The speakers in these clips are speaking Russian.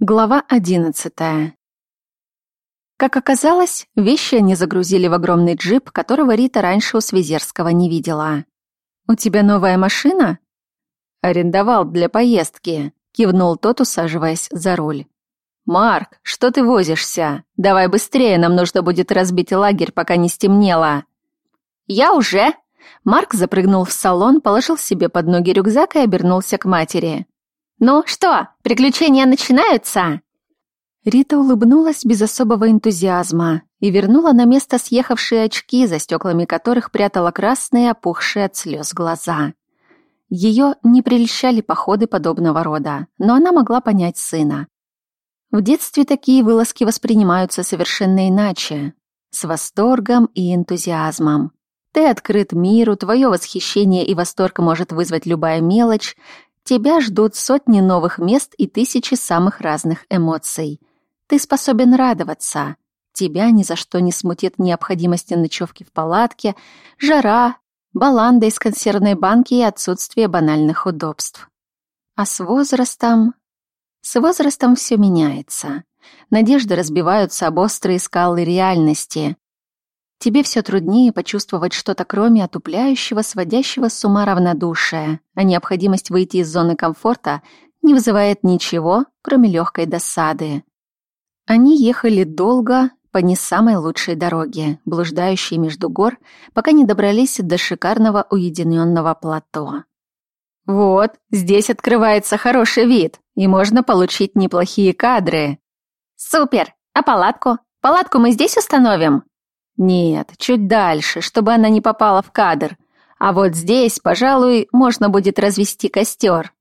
Глава одиннадцатая. Как оказалось, вещи они загрузили в огромный джип, которого Рита раньше у Свизерского не видела. «У тебя новая машина?» «Арендовал для поездки», — кивнул тот, усаживаясь за руль. «Марк, что ты возишься? Давай быстрее, нам нужно будет разбить лагерь, пока не стемнело». «Я уже!» Марк запрыгнул в салон, положил себе под ноги рюкзак и обернулся к матери. «Ну что, приключения начинаются?» Рита улыбнулась без особого энтузиазма и вернула на место съехавшие очки, за стеклами которых прятала красные, опухшие от слез глаза. Ее не прельщали походы подобного рода, но она могла понять сына. В детстве такие вылазки воспринимаются совершенно иначе, с восторгом и энтузиазмом. Ты открыт миру, твое восхищение и восторг может вызвать любая мелочь, Тебя ждут сотни новых мест и тысячи самых разных эмоций. Ты способен радоваться. Тебя ни за что не смутит необходимость ночевки в палатке, жара, баланда из консервной банки и отсутствие банальных удобств. А с возрастом... С возрастом все меняется. Надежды разбиваются об острые скалы реальности. Тебе все труднее почувствовать что-то кроме отупляющего, сводящего с ума равнодушия, а необходимость выйти из зоны комфорта не вызывает ничего, кроме легкой досады. Они ехали долго по не самой лучшей дороге, блуждающей между гор, пока не добрались до шикарного уединенного плато. «Вот, здесь открывается хороший вид, и можно получить неплохие кадры». «Супер! А палатку? Палатку мы здесь установим?» Нет, чуть дальше, чтобы она не попала в кадр. А вот здесь, пожалуй, можно будет развести костер.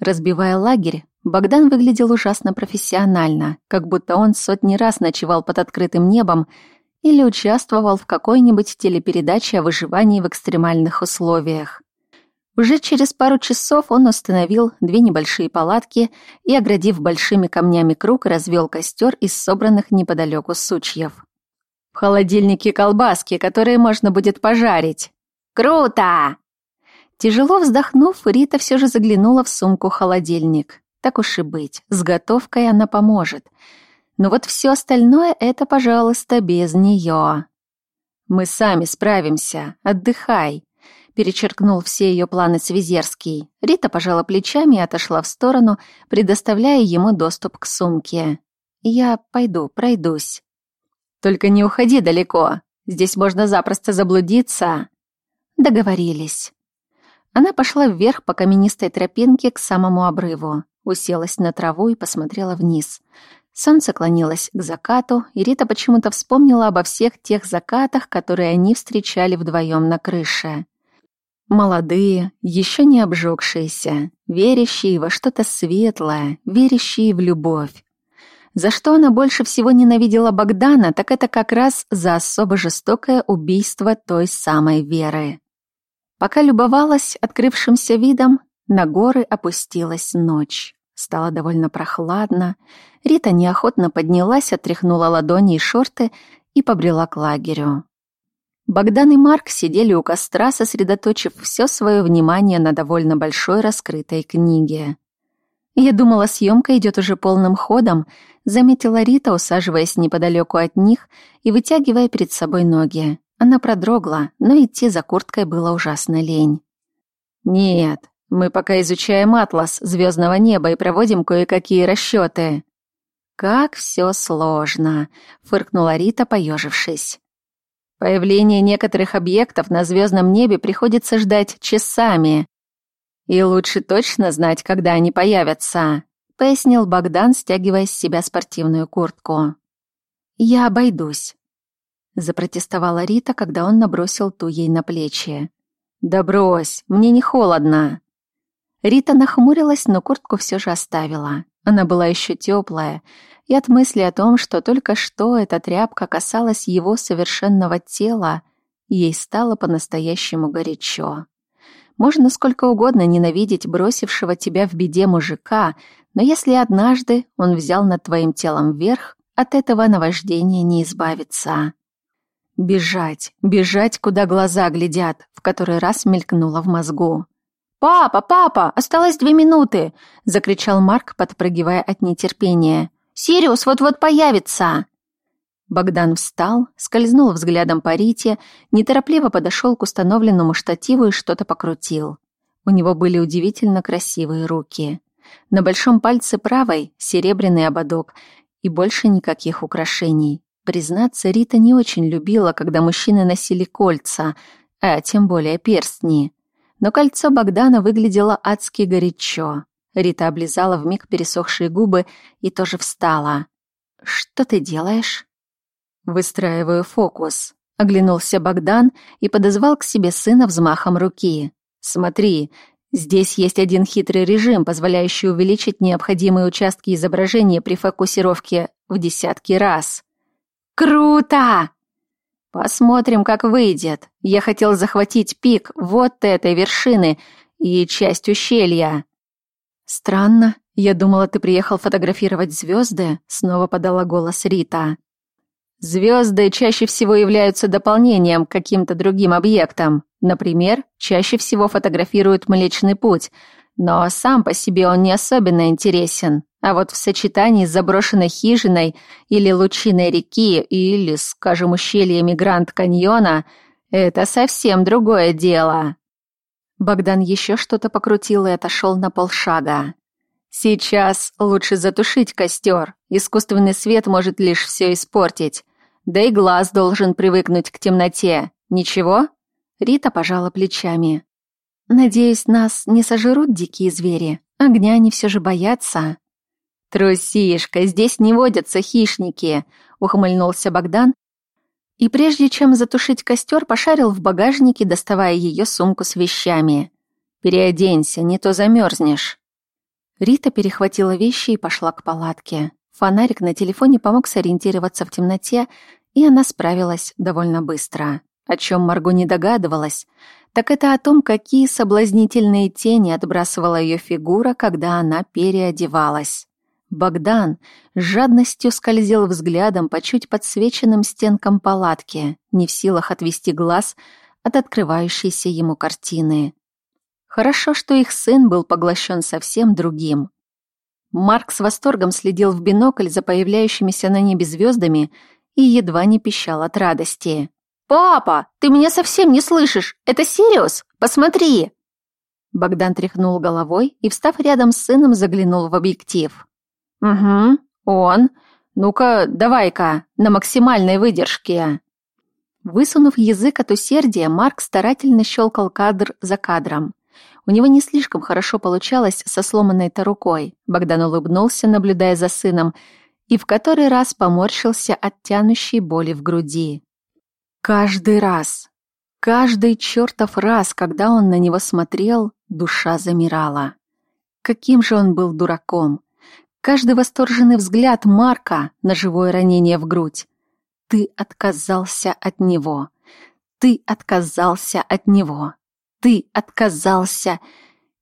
Разбивая лагерь, Богдан выглядел ужасно профессионально, как будто он сотни раз ночевал под открытым небом или участвовал в какой-нибудь телепередаче о выживании в экстремальных условиях. Уже через пару часов он установил две небольшие палатки и, оградив большими камнями круг, развел костер из собранных неподалеку сучьев. Холодильнике колбаски, которые можно будет пожарить. Круто! Тяжело вздохнув, Рита все же заглянула в сумку-холодильник. Так уж и быть, с готовкой она поможет. Но вот все остальное — это, пожалуйста, без нее. «Мы сами справимся, отдыхай», — перечеркнул все ее планы Свизерский. Рита пожала плечами и отошла в сторону, предоставляя ему доступ к сумке. «Я пойду, пройдусь». Только не уходи далеко. Здесь можно запросто заблудиться. Договорились. Она пошла вверх по каменистой тропинке к самому обрыву, уселась на траву и посмотрела вниз. Солнце клонилось к закату, и Рита почему-то вспомнила обо всех тех закатах, которые они встречали вдвоем на крыше. Молодые, еще не обжегшиеся, верящие во что-то светлое, верящие в любовь. За что она больше всего ненавидела Богдана, так это как раз за особо жестокое убийство той самой Веры. Пока любовалась открывшимся видом, на горы опустилась ночь. Стало довольно прохладно. Рита неохотно поднялась, отряхнула ладони и шорты и побрела к лагерю. Богдан и Марк сидели у костра, сосредоточив все свое внимание на довольно большой раскрытой книге. Я думала, съемка идет уже полным ходом, заметила Рита, усаживаясь неподалеку от них и вытягивая перед собой ноги. Она продрогла, но идти за курткой было ужасно лень. «Нет, мы пока изучаем атлас звездного неба и проводим кое-какие расчеты». «Как все сложно», — фыркнула Рита, поежившись. «Появление некоторых объектов на звездном небе приходится ждать часами. И лучше точно знать, когда они появятся», — пояснил Богдан, стягивая с себя спортивную куртку. «Я обойдусь», — запротестовала Рита, когда он набросил ту ей на плечи. «Да брось, мне не холодно». Рита нахмурилась, но куртку все же оставила. Она была еще теплая, и от мысли о том, что только что эта тряпка касалась его совершенного тела, ей стало по-настоящему горячо. Можно сколько угодно ненавидеть бросившего тебя в беде мужика, но если однажды он взял над твоим телом верх, от этого наваждения не избавиться. Бежать, бежать, куда глаза глядят, в который раз мелькнуло в мозгу. «Папа, папа, осталось две минуты!» — закричал Марк, подпрыгивая от нетерпения. «Сириус вот-вот появится!» Богдан встал, скользнул взглядом по Рите, неторопливо подошел к установленному штативу и что-то покрутил. У него были удивительно красивые руки. На большом пальце правой серебряный ободок и больше никаких украшений. Признаться, Рита не очень любила, когда мужчины носили кольца, а тем более перстни. Но кольцо Богдана выглядело адски горячо. Рита облизала вмиг пересохшие губы и тоже встала. «Что ты делаешь?» «Выстраиваю фокус», — оглянулся Богдан и подозвал к себе сына взмахом руки. «Смотри, здесь есть один хитрый режим, позволяющий увеличить необходимые участки изображения при фокусировке в десятки раз». «Круто!» «Посмотрим, как выйдет. Я хотел захватить пик вот этой вершины и часть ущелья». «Странно. Я думала, ты приехал фотографировать звезды», — снова подала голос Рита. Звезды чаще всего являются дополнением к каким-то другим объектам. Например, чаще всего фотографируют Млечный Путь, но сам по себе он не особенно интересен. А вот в сочетании с заброшенной хижиной или лучиной реки или, скажем, ущельями Гранд-каньона это совсем другое дело. Богдан еще что-то покрутил и отошел на полшага. Сейчас лучше затушить костер. Искусственный свет может лишь все испортить. Да и глаз должен привыкнуть к темноте. Ничего? Рита пожала плечами. Надеюсь, нас не сожрут дикие звери. Огня они все же боятся. Трусишка, здесь не водятся хищники, ухмыльнулся Богдан. И прежде чем затушить костер, пошарил в багажнике, доставая ее сумку с вещами. Переоденься, не то замерзнешь. Рита перехватила вещи и пошла к палатке. Фонарик на телефоне помог сориентироваться в темноте, и она справилась довольно быстро. О чем Марго не догадывалась, так это о том, какие соблазнительные тени отбрасывала ее фигура, когда она переодевалась. Богдан с жадностью скользил взглядом по чуть подсвеченным стенкам палатки, не в силах отвести глаз от открывающейся ему картины. Хорошо, что их сын был поглощен совсем другим. Марк с восторгом следил в бинокль за появляющимися на небе звездами и едва не пищал от радости. «Папа, ты меня совсем не слышишь! Это Сириус! Посмотри!» Богдан тряхнул головой и, встав рядом с сыном, заглянул в объектив. «Угу, он. Ну-ка, давай-ка, на максимальной выдержке». Высунув язык от усердия, Марк старательно щелкал кадр за кадром. У него не слишком хорошо получалось со сломанной-то рукой. Богдан улыбнулся, наблюдая за сыном, и в который раз поморщился от тянущей боли в груди. Каждый раз, каждый чертов раз, когда он на него смотрел, душа замирала. Каким же он был дураком! Каждый восторженный взгляд Марка на живое ранение в грудь. Ты отказался от него. Ты отказался от него. Ты отказался,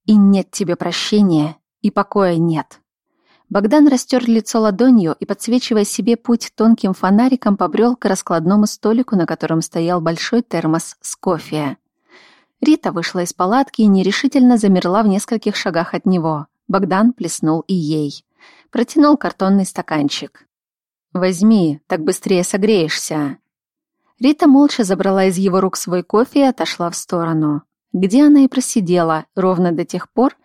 и нет тебе прощения, и покоя нет. Богдан растер лицо ладонью и, подсвечивая себе путь тонким фонариком, побрел к раскладному столику, на котором стоял большой термос с кофе. Рита вышла из палатки и нерешительно замерла в нескольких шагах от него. Богдан плеснул и ей. Протянул картонный стаканчик. «Возьми, так быстрее согреешься». Рита молча забрала из его рук свой кофе и отошла в сторону, где она и просидела ровно до тех пор,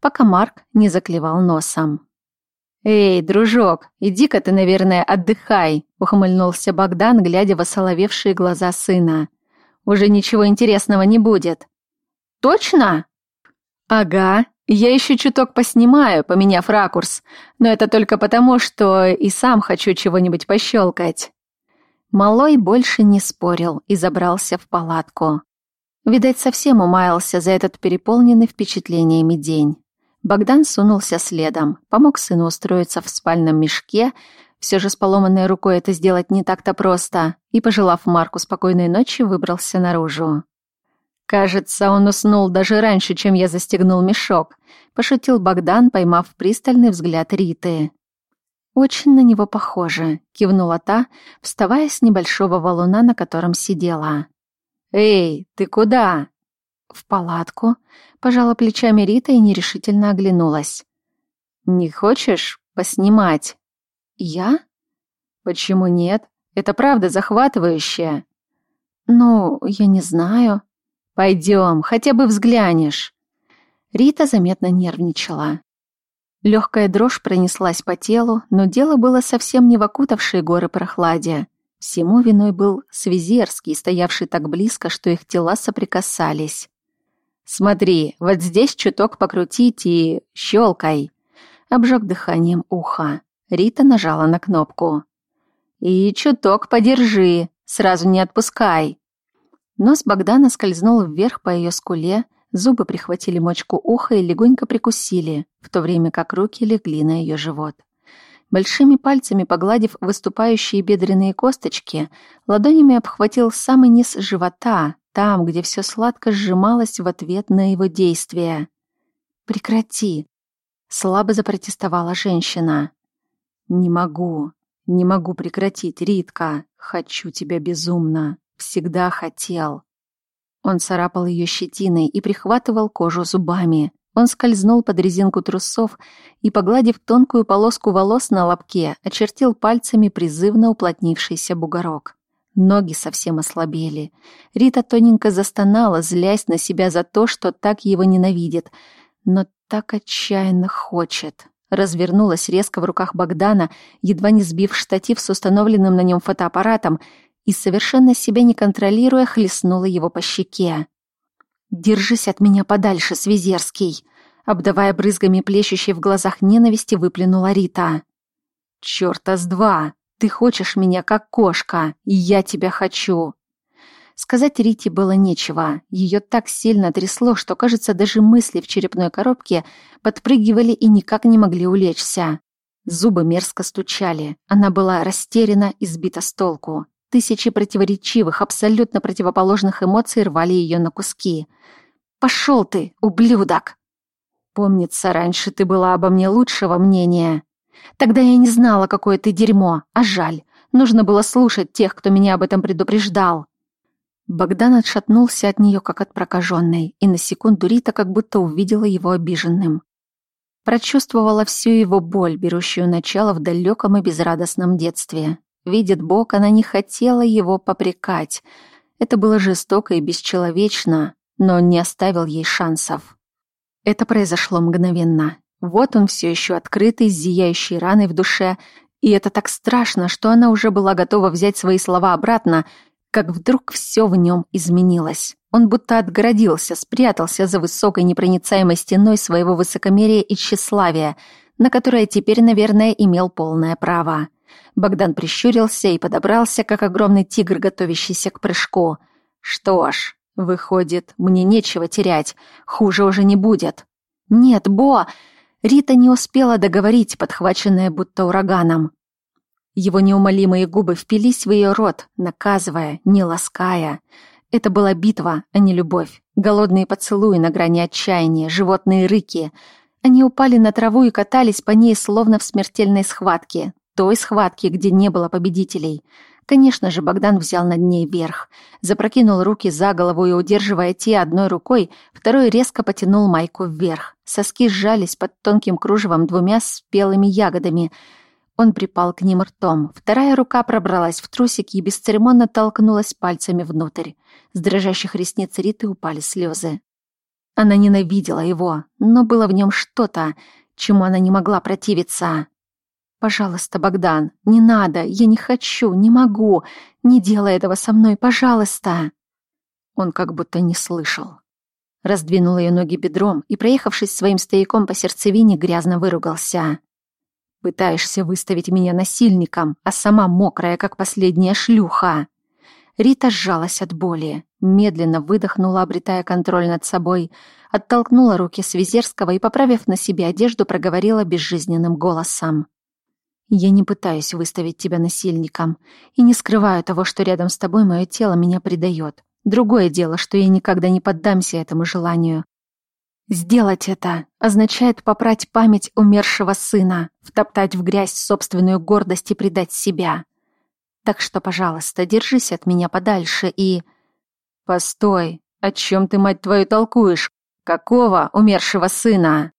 пока Марк не заклевал носом. «Эй, дружок, иди-ка ты, наверное, отдыхай», — ухмыльнулся Богдан, глядя в осоловевшие глаза сына. «Уже ничего интересного не будет». «Точно?» «Ага, я еще чуток поснимаю, поменяв ракурс, но это только потому, что и сам хочу чего-нибудь пощелкать». Малой больше не спорил и забрался в палатку. Видать, совсем умаялся за этот переполненный впечатлениями день. Богдан сунулся следом, помог сыну устроиться в спальном мешке, все же с поломанной рукой это сделать не так-то просто, и, пожелав Марку спокойной ночи, выбрался наружу. «Кажется, он уснул даже раньше, чем я застегнул мешок», — пошутил Богдан, поймав пристальный взгляд Риты. «Очень на него похоже», — кивнула та, вставая с небольшого валуна, на котором сидела. «Эй, ты куда?» «В палатку?» — пожала плечами Рита и нерешительно оглянулась. «Не хочешь поснимать?» «Я?» «Почему нет? Это правда захватывающее». «Ну, я не знаю». «Пойдем, хотя бы взглянешь». Рита заметно нервничала. Легкая дрожь пронеслась по телу, но дело было совсем не в окутавшей горы прохладе. Всему виной был Свизерский, стоявший так близко, что их тела соприкасались. «Смотри, вот здесь чуток покрутить и щелкай!» Обжег дыханием ухо. Рита нажала на кнопку. «И чуток подержи, сразу не отпускай!» Нос Богдана скользнул вверх по ее скуле, Зубы прихватили мочку уха и легонько прикусили, в то время как руки легли на ее живот. Большими пальцами погладив выступающие бедренные косточки, ладонями обхватил самый низ живота, там, где все сладко сжималось в ответ на его действия. «Прекрати!» — слабо запротестовала женщина. «Не могу, не могу прекратить, Ритка. Хочу тебя безумно. Всегда хотел. Он царапал ее щетиной и прихватывал кожу зубами. Он скользнул под резинку трусов и, погладив тонкую полоску волос на лобке, очертил пальцами призывно уплотнившийся бугорок. Ноги совсем ослабели. Рита тоненько застонала, злясь на себя за то, что так его ненавидит, но так отчаянно хочет. Развернулась резко в руках Богдана, едва не сбив штатив с установленным на нем фотоаппаратом, и, совершенно себя не контролируя, хлестнула его по щеке. «Держись от меня подальше, Свизерский!» Обдавая брызгами плещущей в глазах ненависти, выплюнула Рита. «Чёрта с два! Ты хочешь меня как кошка, и я тебя хочу!» Сказать Рите было нечего. Ее так сильно трясло, что, кажется, даже мысли в черепной коробке подпрыгивали и никак не могли улечься. Зубы мерзко стучали. Она была растеряна и сбита с толку. Тысячи противоречивых, абсолютно противоположных эмоций рвали ее на куски. «Пошел ты, ублюдок!» «Помнится, раньше ты была обо мне лучшего мнения. Тогда я не знала, какое ты дерьмо, а жаль. Нужно было слушать тех, кто меня об этом предупреждал». Богдан отшатнулся от нее, как от прокаженной, и на секунду Рита как будто увидела его обиженным. Прочувствовала всю его боль, берущую начало в далеком и безрадостном детстве. Видит Бог, она не хотела его попрекать. Это было жестоко и бесчеловечно, но он не оставил ей шансов. Это произошло мгновенно. Вот он все еще открытый, с зияющей раной в душе, и это так страшно, что она уже была готова взять свои слова обратно, как вдруг все в нем изменилось. Он будто отгородился, спрятался за высокой непроницаемой стеной своего высокомерия и тщеславия, на которое теперь, наверное, имел полное право. Богдан прищурился и подобрался, как огромный тигр, готовящийся к прыжку. «Что ж, выходит, мне нечего терять. Хуже уже не будет». «Нет, Бо!» Рита не успела договорить, подхваченная будто ураганом. Его неумолимые губы впились в ее рот, наказывая, не лаская. Это была битва, а не любовь. Голодные поцелуи на грани отчаяния, животные рыки. Они упали на траву и катались по ней, словно в смертельной схватке той схватки, где не было победителей. Конечно же, Богдан взял над ней верх. Запрокинул руки за голову и, удерживая те одной рукой, второй резко потянул майку вверх. Соски сжались под тонким кружевом двумя спелыми ягодами. Он припал к ним ртом. Вторая рука пробралась в трусики и бесцеремонно толкнулась пальцами внутрь. С дрожащих ресниц Риты упали слезы. Она ненавидела его, но было в нем что-то, чему она не могла противиться. «Пожалуйста, Богдан, не надо, я не хочу, не могу. Не делай этого со мной, пожалуйста!» Он как будто не слышал. Раздвинул ее ноги бедром и, проехавшись своим стояком по сердцевине, грязно выругался. «Пытаешься выставить меня насильником, а сама мокрая, как последняя шлюха!» Рита сжалась от боли, медленно выдохнула, обретая контроль над собой, оттолкнула руки Свизерского и, поправив на себе одежду, проговорила безжизненным голосом. Я не пытаюсь выставить тебя насильником и не скрываю того, что рядом с тобой мое тело меня предает. Другое дело, что я никогда не поддамся этому желанию. Сделать это означает попрать память умершего сына, втоптать в грязь собственную гордость и предать себя. Так что, пожалуйста, держись от меня подальше и... Постой, «О чем ты, мать твою, толкуешь? Какого умершего сына?»